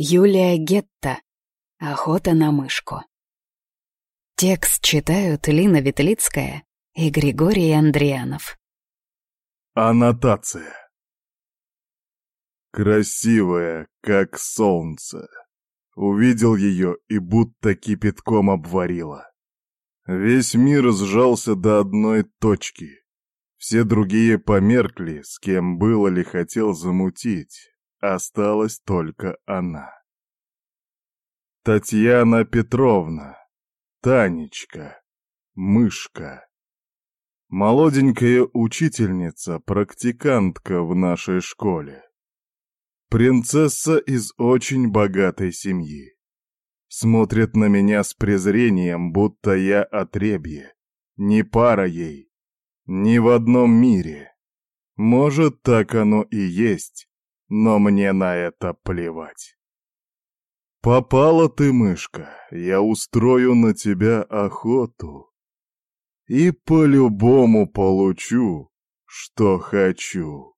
Юлия Гетта. Охота на мышку. Текст читают Лина Ветлицкая и Григорий Андрианов. Аннотация. Красивая, как солнце. Увидел ее и будто кипятком обварила. Весь мир сжался до одной точки. Все другие померкли, с кем было ли хотел замутить. Осталась только она. Татьяна Петровна, Танечка, Мышка. Молоденькая учительница, практикантка в нашей школе. Принцесса из очень богатой семьи. Смотрит на меня с презрением, будто я отребье. Не пара ей. Ни в одном мире. Может, так оно и есть, но мне на это плевать. Попала ты, мышка, я устрою на тебя охоту. И по-любому получу, что хочу.